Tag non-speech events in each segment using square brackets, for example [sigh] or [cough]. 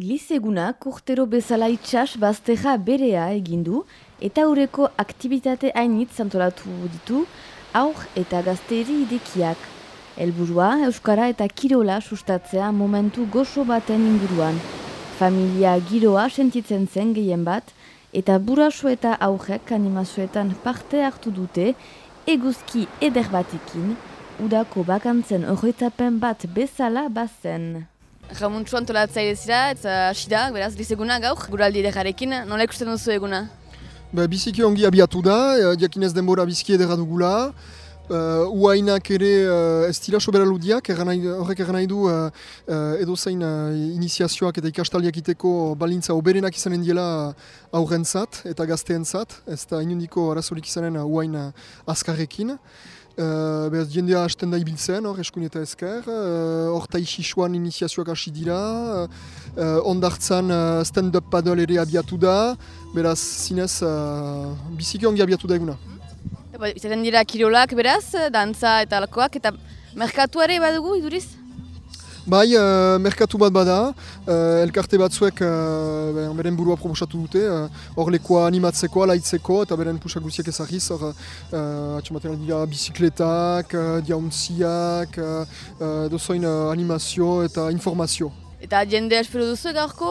Glizegunak urtero bezala itxas bazteja berea egindu eta ureko aktivitate hainitz antolatu ditu aur eta gazteri idekiak. Helburua Euskara eta Kirola sustatzea momentu goxo baten inguruan. Familia giroa sentitzen zen gehien bat eta buraso eta aurrek animazioetan parte hartu dute eguzki eder batekin, udako bakantzen horretapen bat bezala bazen. Jamuntxu antolatzaile zira, eta hasi da, beraz, lizeguna gaur, guraldi edekarekin, nola ikusten duzu eguna? Ba, biziki ongi abiatu da, e, diakinez denbora biziki edera dugula. Uh, uainak ere uh, ez dira sobera ludiak, horrek erran nahi du uh, uh, edo uh, iniziazioak eta ikastaldiak iteko balintza oberenak izanen diela aurren zat eta gazteen zat, ez da inundiko arazorik izanen uh, uain uh, azkarrekin. Uh, Beraz, jendea hasten da ibiltzen, hor, eskun eta esker. Hor, uh, taixisuan iniziazioak hasi dira. Uh, ondartzan uh, stand-up paddle ere abiatu da. Beraz, zinez, uh, biziki ongi abiatu da eguna. Izaten dira kirolak, beraz, dantza eta alakoak, eta merkatuare badugu, iduriz? Bai, uh, merkatu bat bada, uh, elkarte batzuek uh, beren burua proposatu dute, hor uh, lekoa animatzeko, alaitzeko, eta beren pusak guziak ezagiz, hor uh, atxamaten dira bizikletak, uh, diauntziak, uh, dozoin animazio eta informazio. Eta jende espero duzu gaurko,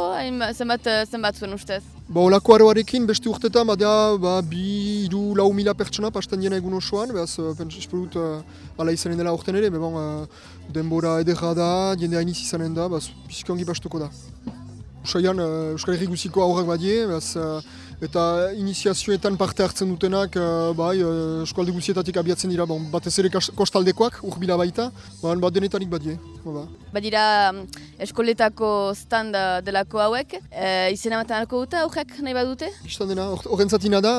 zenbat, zenbat zuen ustez? Ba, olako aroarekin, beste urtetan, badea, ba, bi, iru, lau mila pertsona pasten diena egun osoan, behaz, espero dut, uh, ala izanen dela urten ere, bon, uh, denbora edera da, jende hainiz izanen da, behaz, biziki bastuko da. Usaian, uh, Euskal Herri guziko aurrak badie, behaz, uh, eta iniziazioetan parte hartzen dutenak uh, bai, uh, eskualde guzietatik abiatzen dira, bon, batez ere kostaldekoak, urbila baita, ba, bat denetarik badie. Ba. Badira eskoletako stand delako hauek, e, izena maten alko dute, aurrek nahi badute? Istan dena, horren zatina da,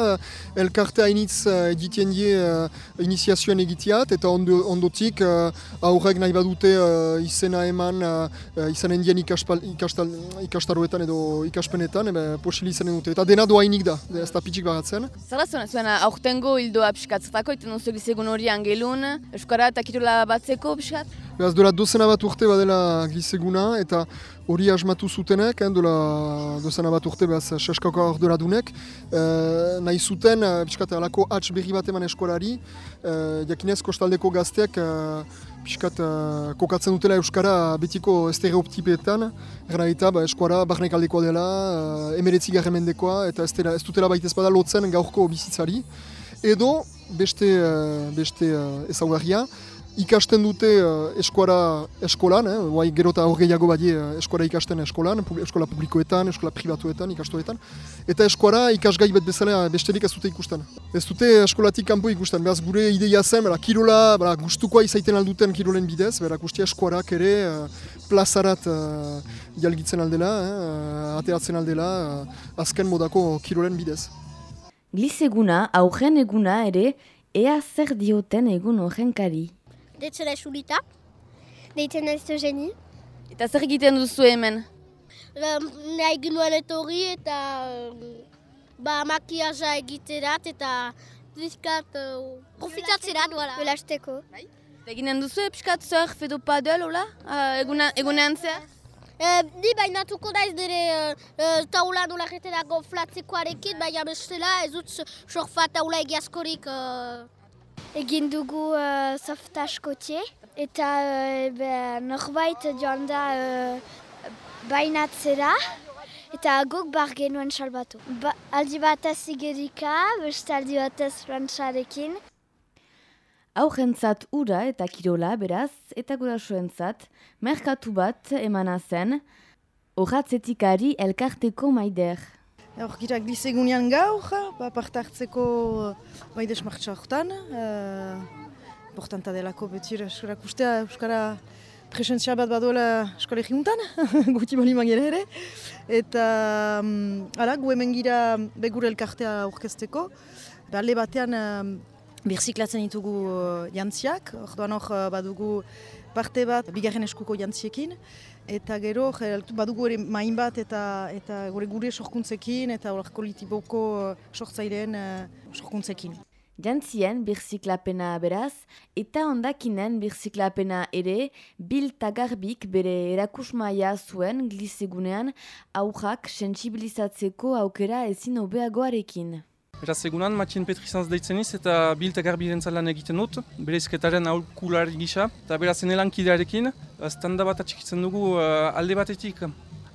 elkarte hainitz egiten die uh, iniziazioen egitiat, eta ondo, ondotik uh, aurrek nahi badute uh, izena eman uh, izanen dien ikastaroetan edo ikaspenetan, ebe, posili izanen dute. Eta dena doain nik da, ez da pitzik bagatzen. Zara zuen, zuen aurtengo hildoa piskatzatako, iten duzu egizegun hori angelun, Euskara eta Kirola batzeko piskat? Beraz, dola dozena bat urte badela gizeguna, eta hori asmatu zutenek, eh, dola dozena bat urte behaz seskako ordura dunek, eh, nahi zuten, eh, piskat alako hatz berri bat eman eskolari, eh, jakinez kostaldeko gazteak eh, piskat uh, kokatzen dutela Euskara betiko estereotipetan, gara eta ba, eskuara barnek aldekoa dela, uh, emeretzi garremendekoa, eta ez, dela, ez dutela baita ezpada lotzen gaurko bizitzari. Edo, beste, uh, beste uh, ezaugarria, ikasten dute uh, eskuara eskolan, eh, guai gero eta horreiago badie uh, eskuara ikasten eskolan, eskola publikoetan, eskola privatuetan, ikastoetan, eta eskuara ikasgai bet bezala besterik ez dute ikusten. Ez dute eskolatik kanpo ikusten, behaz gure ideia zen, bera, kirola, bera, gustukoa izaiten alduten kirolen bidez, bera, guztia eskuarak ere uh, plazarat uh, jalgitzen aldela, eh, ateratzen aldela, uh, azken modako kirolen bidez. Glizeguna, aurren eguna ere, ea zer dioten egun horrenkari deitzen da Julita, deitzen da Eugeni. Eta zer egiten duzu hemen? Nahi ginuen etorri eta ba, makiaza egiterat eta diskat uh, profitatzerat, voilà. Belasteko. Bai? Eta eginen duzu epskat surf edo paddle, hola? Uh, egunean zehar? Ni bainatuko da ez dire uh, taula nola dago flatzekoarekin, baina bestela ez dut surfa taula egiazkorik Egin dugu uh, softaskotie eta uh, norbait joan da uh, bainatzera eta guk bar genuen salbatu. Ba, aldi bat ez igerika, beste aldi bat ez frantzarekin. Aurrentzat ura eta kirola beraz eta gurasoentzat merkatu bat emana zen, horatzetikari elkarteko maider. Hor gira glizegunean gaur, ba, partartzeko bai desmartxartan. Uh, importanta delako beti euskara kustea, euskara presentzia bat badoela eskola egimuntan, [laughs] guti bali magere ere. Eta, um, ara, gu hemen gira begure elkartea aurkezteko. Balde batean um, birziklatzen ditugu uh, jantziak, orduan hor badugu parte bat bigarren eskuko jantziekin eta gero badugu ere main bat eta eta gure gure sorkuntzekin eta horreko litiboko sortzaileen uh, sorkuntzekin. Jantzien birziklapena beraz, eta ondakinen birziklapena ere, bil tagarbik bere erakusmaia zuen glisegunean aurrak sensibilizatzeko aukera ezin obeagoarekin. Beraz, egunan, Matien Petrizanz deitzeniz eta bil tagarbi lan egiten dut, bere izketaren aurkulari gisa, eta beraz, enelan kidearekin, standa bat atxikitzen dugu uh, alde batetik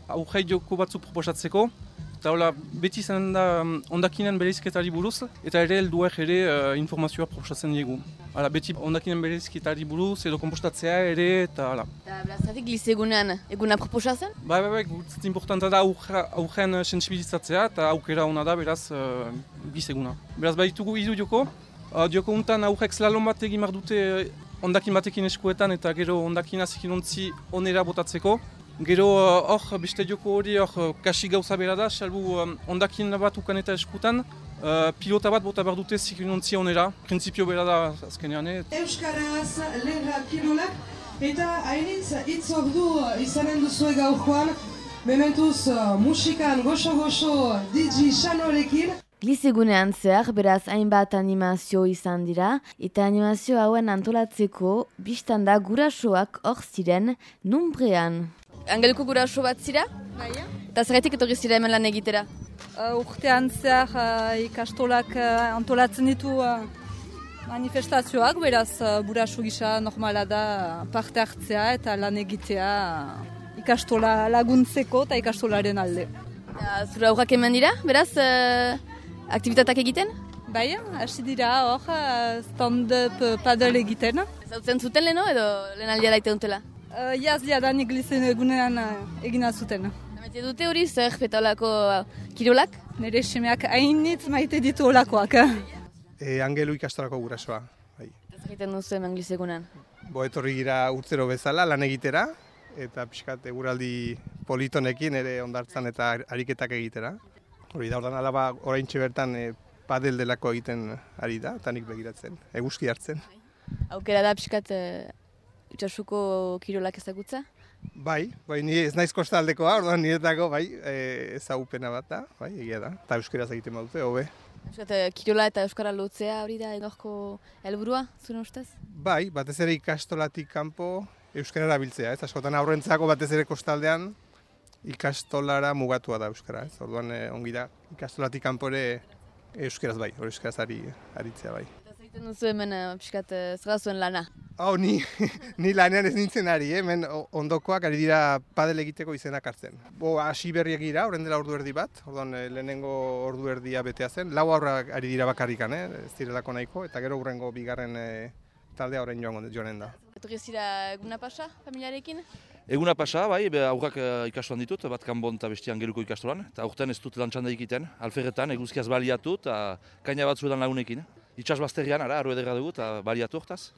aurrei joko batzuk proposatzeko, Eta hola, beti zen da um, ondakinen bereizketari buruz, eta ere helduak ere uh, informazioa proposatzen diegu. Hala, beti ondakinen bereizketari buruz, edo kompostatzea ere, eta hala. Eta blazatik glize egunean, eguna proposatzen? Bai, bai, bai, gutzit importanta da aurren sensibilizatzea, eta aukera hona da, beraz, uh, glize eguna. Beraz, bai ditugu idu joko, uh, joko untan aurrek slalom bat egin dute ondakin batekin eskuetan, eta gero ondakin azikin onera botatzeko. Gero uh, hor, beste joko hori hor, uh, kasi gauza bera da, salbu um, ondakin bat ukan eta eskutan, uh, pilota bat bota behar dute zikinontzi onera, prinsipio bera da azkenean. Eh? Euskaraz, lerra pilolak, eta hainitz hitz ordu izanen duzue gaurkoan, mementuz musikan goxo-goxo DJ Xanorekin. Glizegunean zehar, beraz hainbat animazio izan dira, eta animazio hauen antolatzeko, biztanda gurasoak hor ziren, numbrean. Angeluko gura oso bat zira? Bai, Eta zerretik etorri zira hemen lan egitera? Uh, urtean zehar uh, ikastolak uh, antolatzen ditu uh, manifestazioak, beraz uh, burasu gisa normala da parte hartzea eta lan egitea uh, ikastola laguntzeko eta ikastolaren alde. Ja, zura aurrak hemen dira, beraz, uh, aktivitatak egiten? Bai, hasi dira hor, uh, stand-up paddle egiten. Zautzen zuten leheno edo lehen aldia daite duntela? Uh, Iaz liadan eglizen egunean uh, egina zuten. Maite dute hori zer olako kirolak? Nire semeak hainitz maite ditu olakoak. E, angelu ikastorako gurasoa. Bai. Ez egiten duzu hemen glizegunan? Bo etorri gira urtzero bezala lan egitera, eta pixkat eguraldi politonekin ere ondartzan eta ariketak egitera. Hori da, ordan alaba orain bertan e, padel delako egiten ari da, eta nik begiratzen, eguzki hartzen. Aukera da pixkat e, itxasuko kirolak ezagutza? Bai, bai, ni ez naiz kostaldekoa, orduan niretako, bai, e, ezagupena bat da, bai, egia da, eta euskaraz egiten badute, hobe. Euskate, kirola eta euskara lotzea hori da egorko helburua, zure ustez? Bai, batez ere ikastolatik kanpo euskara erabiltzea, ez askotan aurrentzako batez ere kostaldean ikastolara mugatua da euskara, ez orduan e, ongi da ikastolatik kanpo ere euskaraz bai, hori euskaraz ari, aritzea bai. Eta duzu hemen, uh, pixkat, uh, zuen lana? Hau, ni, [laughs] ni lanean ez nintzen ari, eh? hemen ondokoak ari dira padel egiteko izenak hartzen. Bo, hasi berriak gira, horren dela ordu erdi bat, orduan eh, lehenengo ordu erdia betea zen. Lau aurra ari dira bakarrikan, eh? ez direlako nahiko, eta gero hurrengo bigarren eh, taldea horrein joan joanen da. Etorri zira eguna pasa, familiarekin? Eguna pasa, bai, aurrak uh, ikastoan ditut, bat kanbon eta bestian geruko ikastoan. Eta aurten ez dut lantxanda egiten, alferretan, eguzkiaz baliatu eta kaina bat zuetan lagunekin. Itxas bazterian, ara, arru edera dugu eta baliatu hortaz.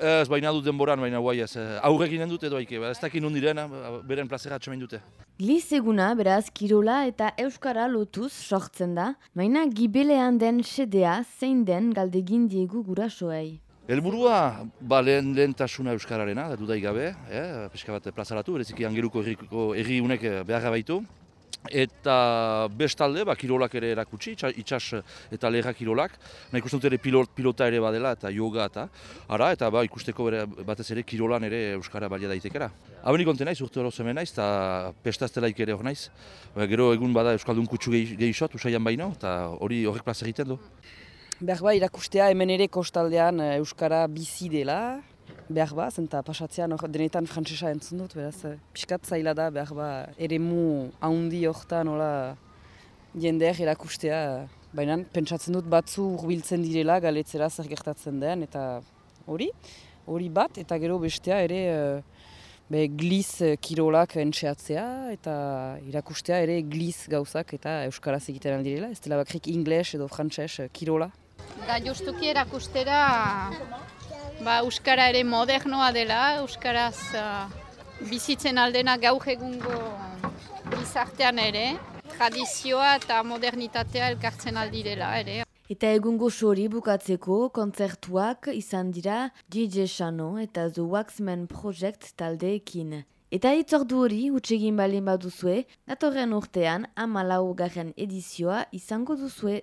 Ez, baina dut denboran, baina guai ez. Eh, aurrekin dut edo aike, ez dakit diren, beren plazera atxamen dute. Liz eguna, beraz, Kirola eta Euskara lotuz sortzen da, baina gibelean den sedea zein den galdegin diegu gurasoei. Elburua, ba, lehen, lehen tasuna Euskararena, da dudai gabe, eh, peska bat plazaratu, bereziki angeruko erri unek beharra baitu. Eta bestalde, ba, kirolak ere erakutsi, itxas eta leherra kirolak. Na ikusten dut ere pilot, pilota ere badela eta yoga eta ara, eta ba, ikusteko bere, batez ere kirolan ere Euskara balia daitekera. Habenik konten naiz, urte hori zemen naiz, eta pestaztelaik ere hor naiz. Ba, gero egun bada Euskaldun kutsu gehizot, usaian baino, eta hori horrek plaz egiten du. Behar ba, irakustea hemen ere kostaldean eh, Euskara bizi dela, behar ba, zenta pasatzean denetan frantzesa entzun dut, beraz, eh, pixkat zaila da, behar ba, ere mu haundi horretan, nola, jendeak erakustea, baina pentsatzen dut batzu urbiltzen direla, galetzera zer gertatzen den, eta hori, hori bat, eta gero bestea ere, uh, be, gliz kirolak entxeatzea, eta irakustea ere gliz gauzak eta euskaraz egiten aldirela, ez dela bakrik ingles edo frantses kirola. Da justuki erakustera ba, Euskara ere modernoa dela, Euskaraz uh, bizitzen aldena gaur egungo bizartean ere, tradizioa eta modernitatea elkartzen aldi dela ere. Eta egungo sori bukatzeko kontzertuak izan dira DJ Shano eta The Waxman Project taldeekin. Eta itzordu hori utxegin balin baduzue, datorren urtean amalau garen edizioa izango duzue.